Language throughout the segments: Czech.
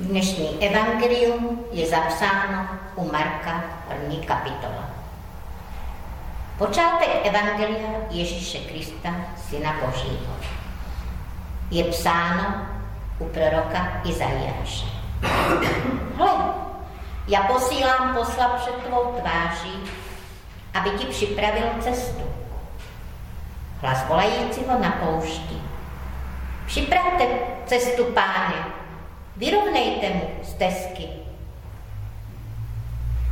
Dnešní evangelium je zapsáno u Marka první kapitola. Počátek evangelia Ježíše Krista, Syna Božího. Je psáno u proroka Izajáše. Hle, já posílám posla před tvou tváří, aby ti připravil cestu. Hlas volajícího na poušti. Připravte cestu, páne, vyrovnejte mu stezky.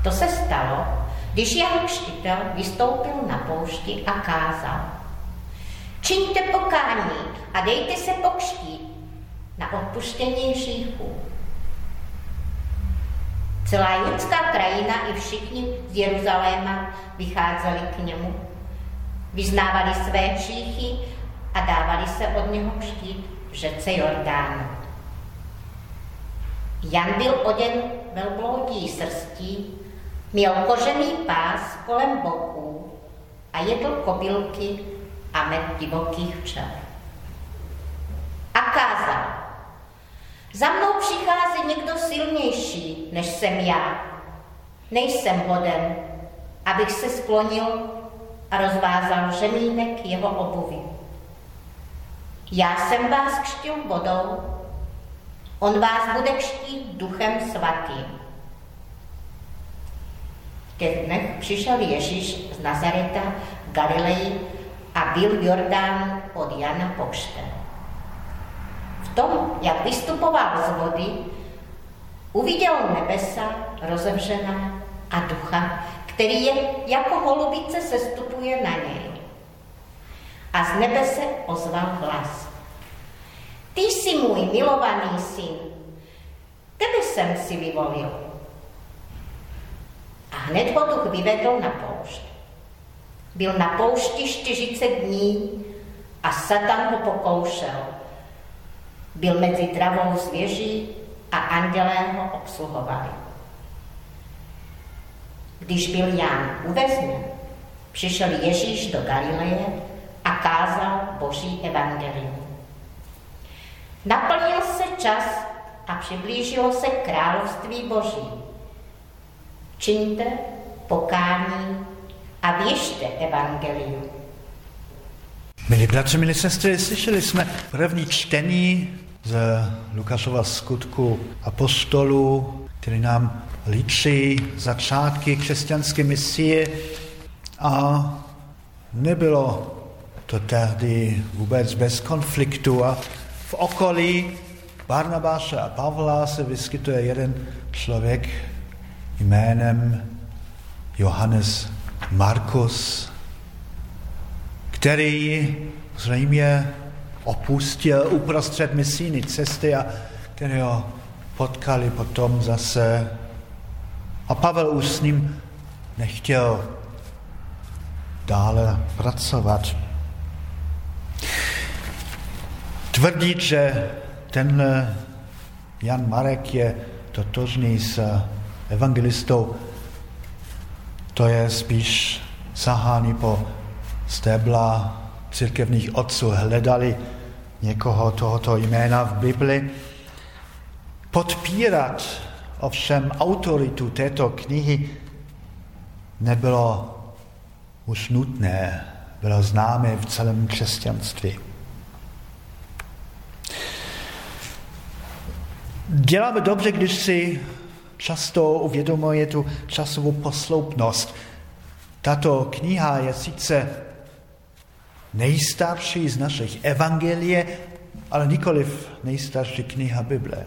To se stalo, když Jan Křtitel vystoupil na poušti a kázal. Čiňte pokání a dejte se pokštít na odpuštění hříchů. Celá judská krajina i všichni z Jeruzaléma vycházeli k němu. Vyznávali své hříchy a dávali se od něho křtít v řece Jordánu. Jan byl oděn velbloudí srstí, měl kožený pás kolem boků a jedl kobylky a med divokých včel. A kázal, za mnou přichází někdo silnější, než jsem já. Nejsem hoden, abych se sklonil a rozvázal řemínek jeho obuvy. Já jsem vás křtil vodou, on vás bude kštít duchem svatým. V těch dnech přišel Ježíš z Nazareta v Galileji a byl v Jordánu od Jana pokřten. V tom, jak vystupoval z vody, uviděl nebesa rozevřená a ducha, který je jako holubice sestupuje na něj. A z nebe se ozval hlas. Ty jsi můj milovaný syn, tebe jsem si vyvolil. A hned ho duch vyvedl na poušť. Byl na poušti 40 dní a Satan ho pokoušel. Byl mezi travou zvěří a andělé ho obsluhovali. Když byl Ján uvězněn, přišel Ježíš do Galileje a kázal Boží evangelium. Naplnil se čas a přiblížilo se království Boží. Čiňte pokání a věžte evangelium. Milí bratři, milí sestry, slyšeli jsme první čtení z Lukášova skutku apostolů, který nám líčí začátky křesťanské misie a nebylo to tehdy vůbec bez konfliktu a v okolí Barnabáše a Pavla se vyskytuje jeden člověk jménem Johannes Markus, který zřejmě opustil uprostřed misijní cesty a kterého potkali potom zase. A Pavel už s ním nechtěl dále pracovat. Tvrdit, že tenhle Jan Marek je totožný s evangelistou, to je spíš sahání po stébla církevních otců. Hledali někoho tohoto jména v Bibli. Podpírat ovšem autoritu této knihy nebylo už nutné, bylo známé v celém křesťanství. Děláme dobře, když si často uvědomuje tu časovou posloupnost. Tato kniha je sice nejstarší z našich evangelie, ale nikoliv nejstarší kniha Bible.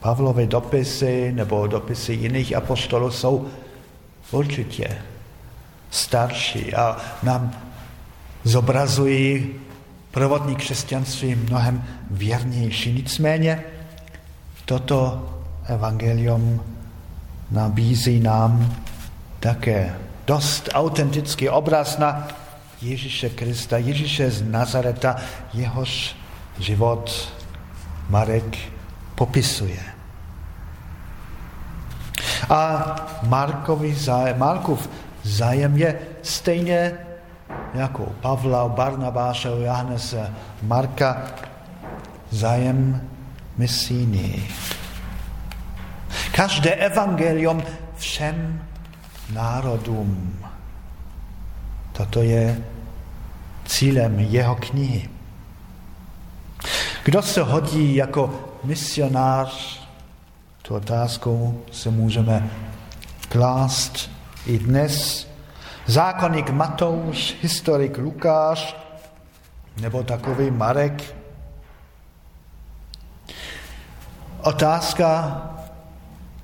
Pavlové dopisy nebo dopisy jiných apostolů jsou určitě starší a nám zobrazují provodní křesťanství mnohem věrnější. Nicméně toto evangelium nabízí nám také dost autentický obraz na Ježíše Krista, Ježíše z Nazareta, jehož život Marek popisuje. A Markovi zájem, Markův zájem je stejně jako Pavla, Barnabáše, Johannese, Marka, zájem misijní. Každé evangelium všem národům. Toto je cílem jeho knihy. Kdo se hodí jako misionář, tu otázku se můžeme klást i dnes. Zákonník Matouš, historik Lukáš nebo takový Marek. Otázka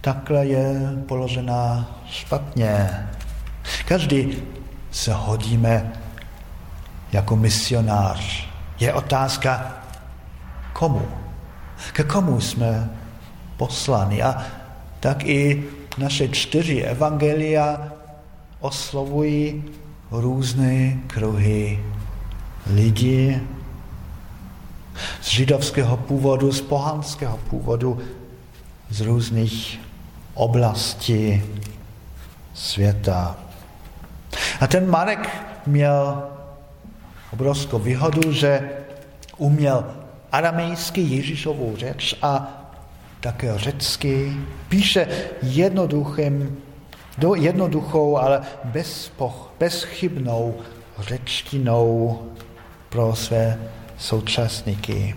takhle je položená špatně. Každý se hodíme jako misionář. Je otázka, komu? Ke komu jsme poslani? A tak i naše čtyři evangelia oslovují různé kruhy lidí z židovského původu, z pohanského původu, z různých oblastí světa. A ten Marek měl obrovskou výhodu, že uměl aramejský Ježíšovou řeč a také řecky. Píše jednoduchým, do jednoduchou, ale bez, bezchybnou řečtinou pro své současníky.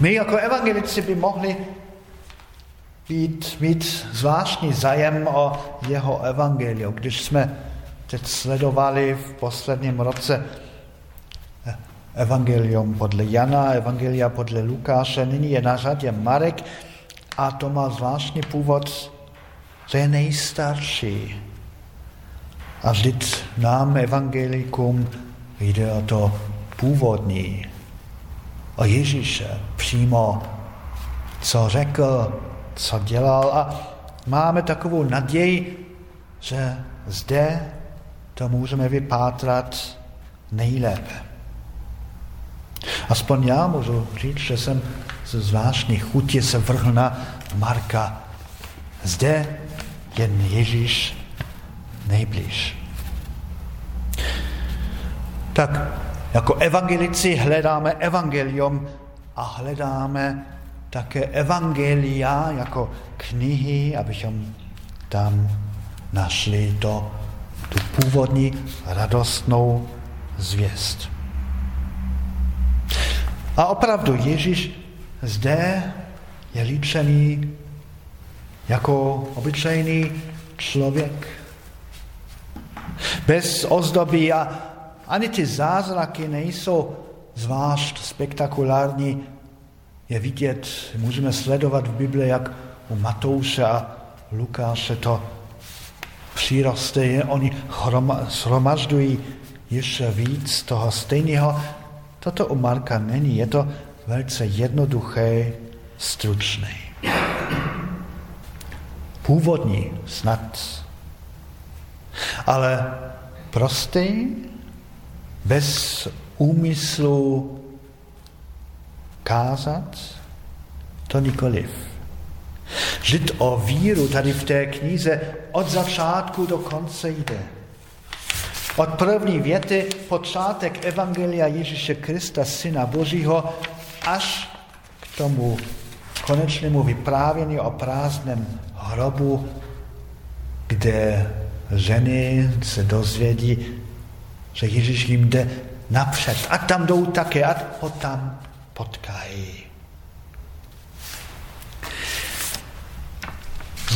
My jako evangelici by mohli být, mít zvláštní zájem o jeho evangelium. Když jsme teď sledovali v posledním roce evangelium podle Jana, evangelia podle Lukáše, nyní je na řadě Marek a to má zvláštní původ, že je nejstarší. A vždyť nám, evangelikům, jde o to původní, o Ježíše přímo, co řekl, co dělal a máme takovou naději, že zde to můžeme vypátrat nejlépe. Aspoň já můžu říct, že jsem ze zvláštní chutě se vrhl na Marka. Zde jen Ježíš nejblíž. Tak jako evangelici hledáme evangelium a hledáme také evangelia jako knihy, abychom tam našli to, tu původní radostnou zvěst. A opravdu Ježíš zde je líčený jako obyčejný člověk. Bez ozdoby a ani ty zázraky nejsou zvlášť spektakulární. Je vidět, můžeme sledovat v Bibli, jak u Matouše a Lukáše to přiroste, oni shromažďují ještě víc toho stejného. Toto u Marka není, je to velice jednoduché, stručné. Původní snad, ale prostý, bez úmyslu kázat, to nikoliv. Žít o víru tady v té knize od začátku do konce jde. Od první věty počátek Evangelia Ježíše Krista, Syna Božího, až k tomu konečnému vyprávění o prázdném hrobu, kde ženy se dozvědí, že Ježíš jim jde napřed. A tam jdou také, a ho tam potkají.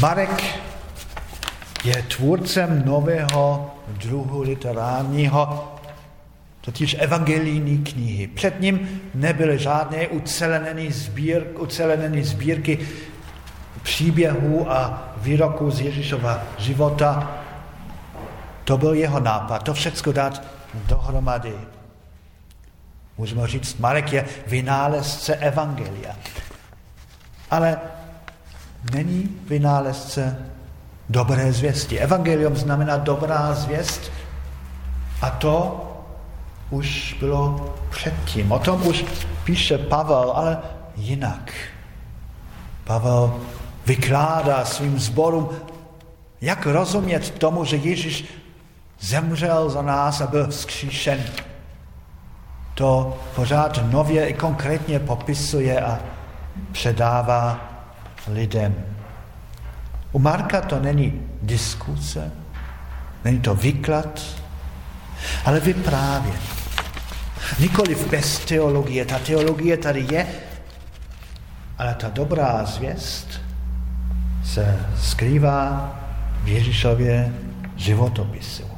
Marek je tvůrcem nového druhu literárního, totiž evangelijní knihy. Před ním nebyly žádné ucelené, sbír, ucelené sbírky příběhů a výroků z Ježíšova života. To byl jeho nápad, to všechno dát dohromady. Můžeme říct, Marek je vynálezce evangelia. Ale není vynálezce dobré zvěsti. Evangelium znamená dobrá zvěst a to už bylo předtím. O tom už píše Pavel, ale jinak. Pavel vykládá svým zborům, jak rozumět tomu, že Ježíš zemřel za nás a byl vzkříšen. to pořád nově i konkrétně popisuje a předává lidem. U Marka to není diskuse, není to výklad, ale vyprávění. Nikoliv bez teologie. Ta teologie tady je, ale ta dobrá zvěst se skrývá v Ježíšově životopisu.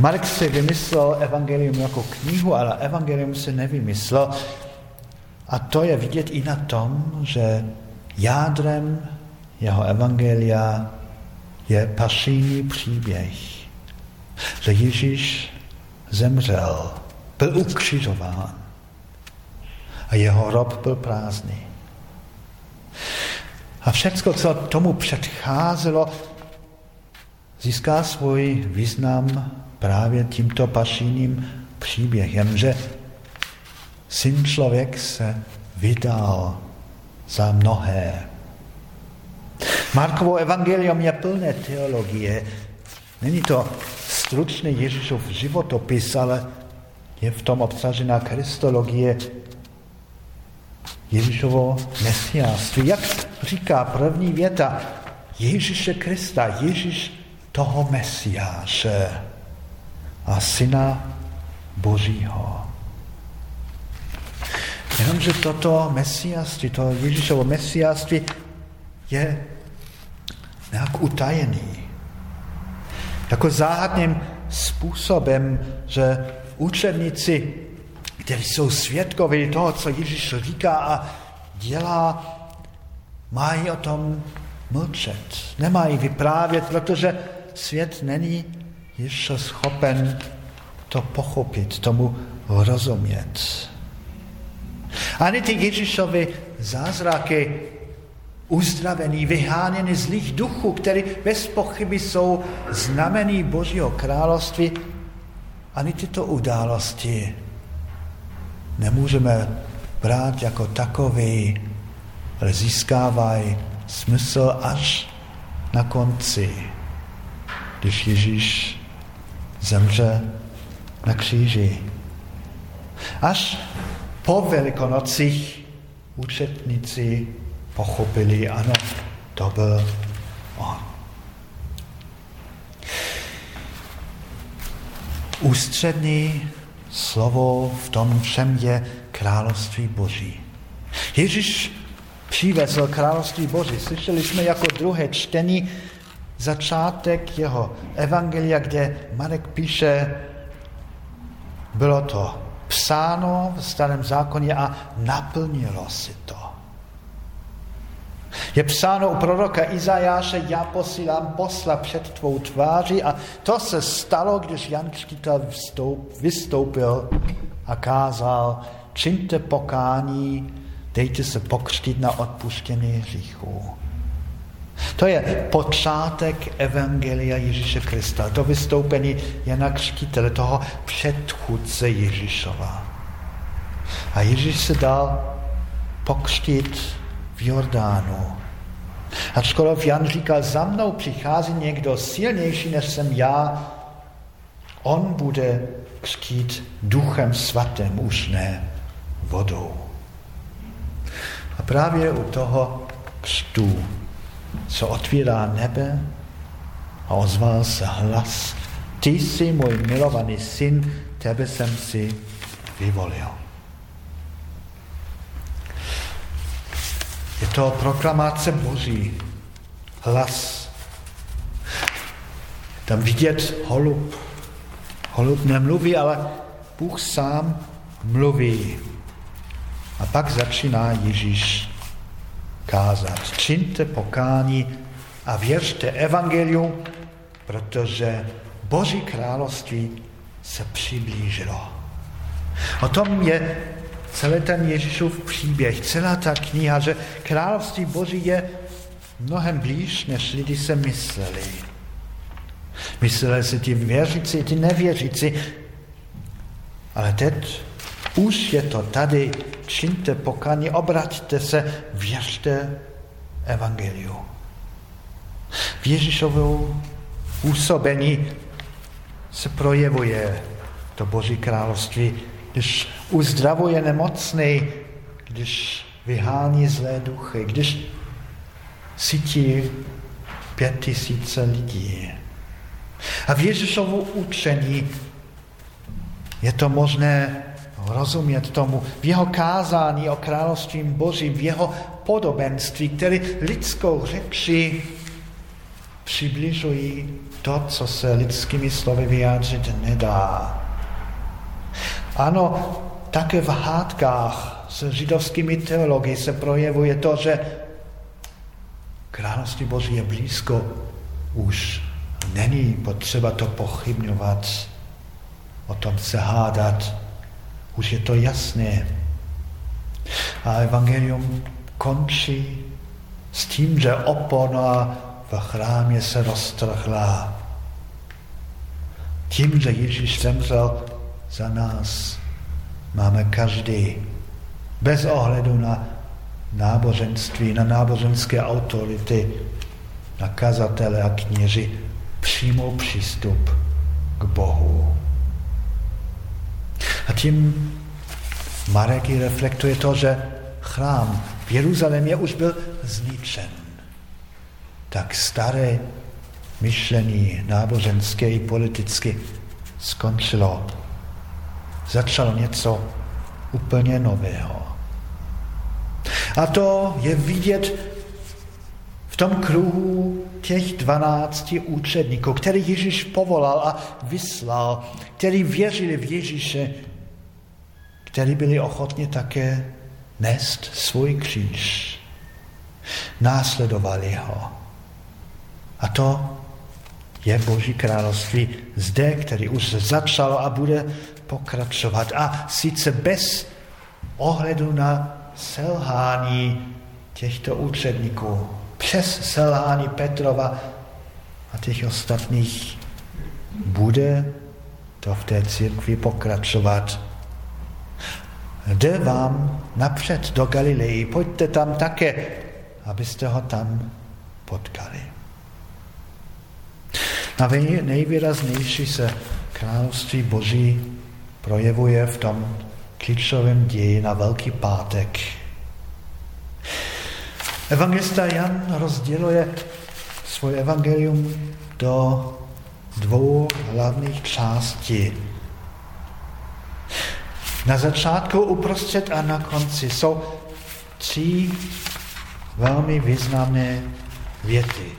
Mark si vymyslel evangelium jako knihu, ale evangelium si nevymyslel. A to je vidět i na tom, že jádrem jeho evangelia je pasijní příběh. Že Ježíš zemřel, byl ukřižován a jeho rob byl prázdný. A všechno, co tomu předcházelo, získá svůj význam právě tímto pašíným příběhem, že syn člověk se vydal za mnohé. Markovo evangelium je plné teologie. Není to stručný Ježíšův životopis, ale je v tom obsažená kristologie Ježíšovo mesiáství. Jak říká první věta, Ježíše Krista, Ježíš toho mesiáše a syna Božího. Jenomže toto mesiáství, to Ježíšovo mesiáství je nějak utajený. Jako záhadným způsobem, že učebníci, kteří jsou svědkovi toho, co Ježíš říká a dělá, mají o tom mlčet. Nemají vyprávět, protože svět není ještě schopen to pochopit, tomu rozumět. Ani ty Ježíšovy zázraky uzdravení, vyháněny zlých duchů, které bez pochyby jsou znamení Božího království, ani tyto události nemůžeme brát jako takový, ale získávají smysl až na konci, když Ježíš zemře na kříži. Až po velikonocích učetníci pochopili, ano, to byl on. Ústřední slovo v tom všem je království Boží. Ježíš přivezl království Boží. Slyšeli jsme jako druhé čtení začátek jeho evangelia, kde Marek píše, bylo to psáno v starém zákoně a naplnilo si to. Je psáno u proroka Izajáše, já posílám posla před tvou tváří a to se stalo, když Jan Křtitel vystoupil a kázal, čiňte pokání, dejte se pokřtít na odpuštění hříchů. To je počátek Evangelia Ježíše Krista. To vystoupení Jana Křtitele, toho předchůdce Ježíšova. A Ježíš se dal pokřtít v Jordánu. Ačkoliv Jan říkal, za mnou přichází někdo silnější než jsem já, on bude křtít duchem svatým, už ne vodou. A právě u toho křtu se otvírá nebe a ozval se hlas. Ty jsi můj milovaný syn, tebe jsem si vyvolil. Je to proklamace Boží, hlas. Tam vidět holub. Holub nemluví, ale Bůh sám mluví. A pak začíná Ježíš kázat. Čiňte pokání a věřte evangelium, protože Boží království se přiblížilo. O tom je celý ten Ježíšův příběh, celá ta kniha, že království Boží je mnohem blíž, než lidi se mysleli. Mysleli si ty věřící, ty nevěřící, ale teď už je to tady, čiňte pokání, obraťte se, věřte evangeliu. V Ježíšovou působení se projevuje to Boží království, když uzdravuje nemocný, když vyhání zlé duchy, když cítí pět tisíce lidí. A v Ježíšovu učení je to možné rozumět tomu v jeho kázání o království Božím, v jeho podobenství, který lidskou řeči přibližují to, co se lidskými slovy vyjádřit nedá. Ano, také v hádkách s židovskými teology se projevuje to, že království Boží je blízko, už není potřeba to pochybňovat, o tom se hádat, už je to jasné. A evangelium končí s tím, že opona v chrámě se roztrhla. Tím, že Ježíš zemřel za nás, máme každý, bez ohledu na náboženství, na náboženské autority, na kazatele a kněži, přímou přístup k Bohu. A tím Marek reflektuje to, že chrám v Jeruzalémě už byl zničen. Tak staré myšlení náboženské i politicky skončilo. Začalo něco úplně nového. A to je vidět v tom kruhu těch dvanácti účetníků, který Ježíš povolal a vyslal, který věřili v Ježíše, který byli ochotni také nést svůj kříž. Následovali ho. A to je Boží království zde, který už začal a bude pokračovat. A sice bez ohledu na selhání těchto účetníků, přes selhání Petrova a těch ostatních bude to v té církvi pokračovat. Jde vám napřed do Galilei, pojďte tam také, abyste ho tam potkali. Na nejvýraznější se království Boží projevuje v tom klíčovém ději na Velký pátek. Evangelista Jan rozděluje svoje evangelium do dvou hlavních částí. Na začátku, uprostřed a na konci jsou tři velmi významné věty.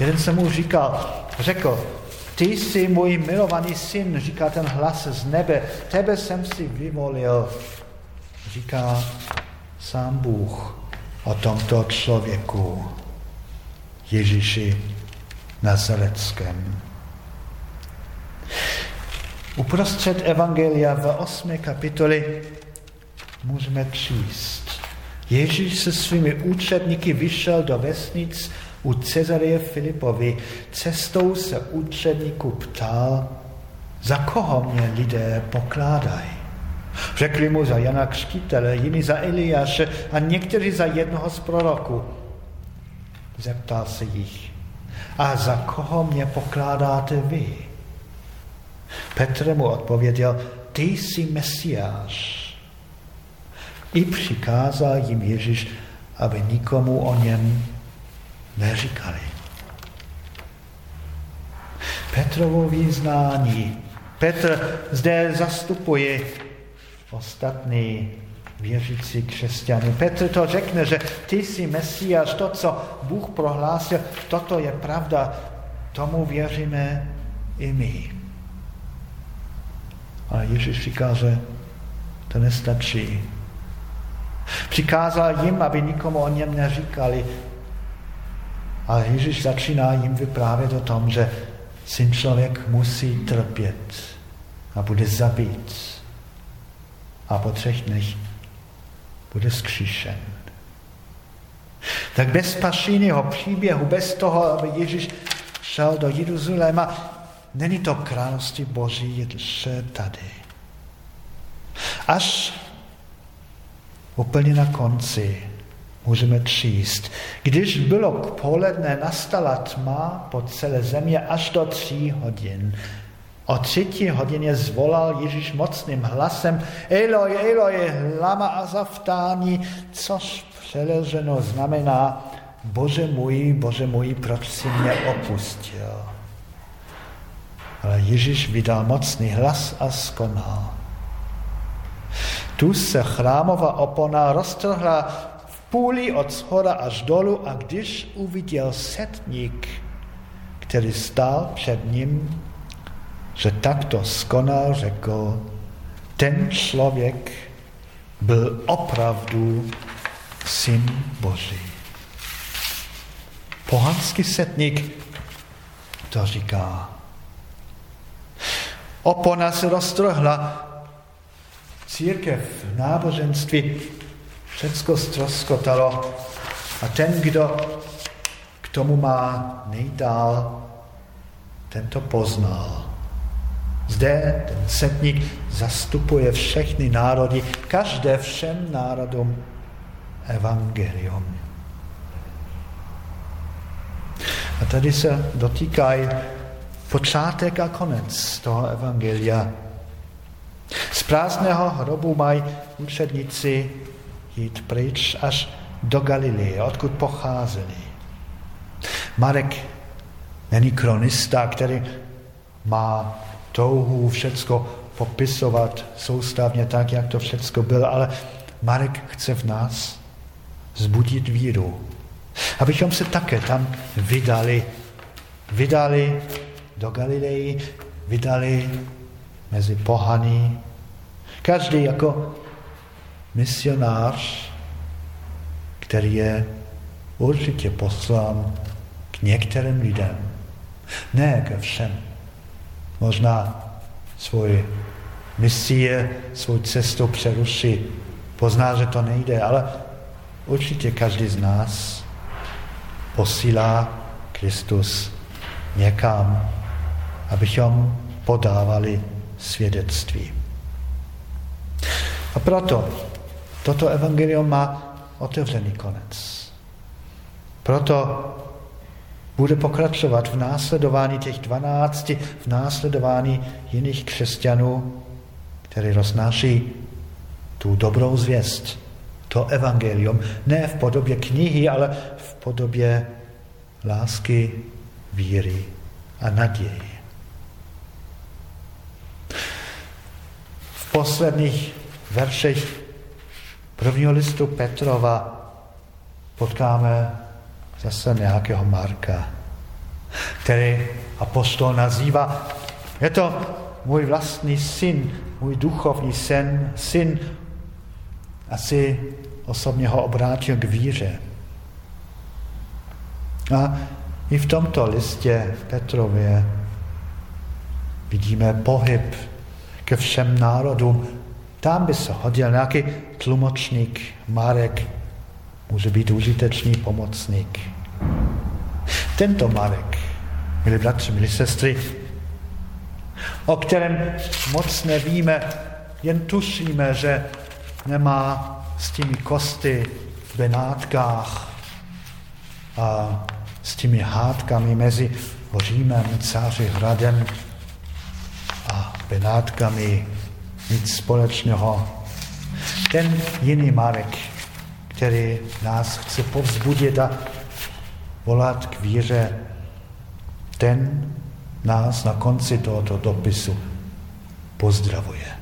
Jeden se mu říkal, řekl, ty jsi můj milovaný syn, říká ten hlas z nebe, tebe jsem si vyvolil, říká sám Bůh o tomto člověku, Ježíši Nazareckém. Uprostřed Evangelia v 8. kapitoli můžeme číst. Ježíš se svými účetníky vyšel do vesnic u Cezarie Filipovi. Cestou se účetníku ptal, za koho mě lidé pokládají. Řekli mu za Jana Křtitele, jiní za Eliáše a někteří za jednoho z proroků. Zeptal se jich, a za koho mě pokládáte vy? Petr mu odpověděl, ty jsi Mesiáš. I přikázal jim Ježíš, aby nikomu o něm neříkali. Petrovo význání. Petr zde zastupuje ostatní věřící křesťany. Petr to řekne, že ty jsi Mesiáš, to, co Bůh prohlásil, toto je pravda, tomu věříme i my. A Ježíš říká, že to nestačí. Přikázal jim, aby nikomu o něm neříkali. A Ježíš začíná jim vyprávět o tom, že syn člověk musí trpět a bude zabít. A po třech dnech bude zkříšen. Tak bez pašíního příběhu, bez toho, aby Ježíš šel do Jeruzaléma, není to království Boží ještě tady. Až úplně na konci můžeme číst. Když bylo k poledne, nastala tma po celé země až do tří hodin. O třetí hodině zvolal Ježíš mocným hlasem Eloj, Eloj, lama azaftáni, což přeleženo znamená Bože můj, Bože můj, proč jsi mě opustil? Ale Ježíš vydal mocný hlas a skonal. Tu se chrámová opona roztrhla v půli od shora až dolu a když uviděl setník, který stál před ním, že takto skonal, řekl, ten člověk byl opravdu syn Boží. Pohanský setník to říká. Opona se roztrhla, církev, náboženství, všecko ztroskotalo a ten, kdo k tomu má nejdál, ten to poznal. Zde ten setník zastupuje všechny národy, každé všem národům evangelium. A tady se dotýkají počátek a konec toho evangelia. Z prázdného hrobu mají učedníci jít pryč až do Galileje, odkud pocházeli. Marek není kronista, který má touhu všecko popisovat soustavně tak, jak to všecko bylo, ale Marek chce v nás zbudit víru. Abychom se také tam vydali, vydali do Galileji, vydali mezi pohany. Každý jako misionář, který je určitě poslán k některým lidem, ne ke všem. Možná svůj misie, svou cestu přeruší, pozná, že to nejde, ale určitě každý z nás posílá Kristus někam, abychom podávali svědectví. A proto toto evangelium má otevřený konec. Proto bude pokračovat v následování těch dvanácti, v následování jiných křesťanů, který roznáší tu dobrou zvěst, to evangelium, ne v podobě knihy, ale v podobě lásky, víry a naděje. Posledních veršech prvního listu Petrova potkáme zase nějakého Marka, který apostol nazývá, je to můj vlastní syn, můj duchovní sen, syn, asi osobně ho obrátil k víře. A i v tomto listě Petrově vidíme pohyb ke všem národům. Tam by se hodil nějaký tlumočník, Marek, může být užitečný pomocník. Tento Marek, milí bratři, milí sestry, o kterém moc nevíme, jen tušíme, že nemá s těmi kosty v Benátkách a s těmi hádkami mezi Římem, Cáři hradem Benátkami nic společného. Ten jiný Marek, který nás chce povzbudit a volat k víře, ten nás na konci tohoto dopisu pozdravuje.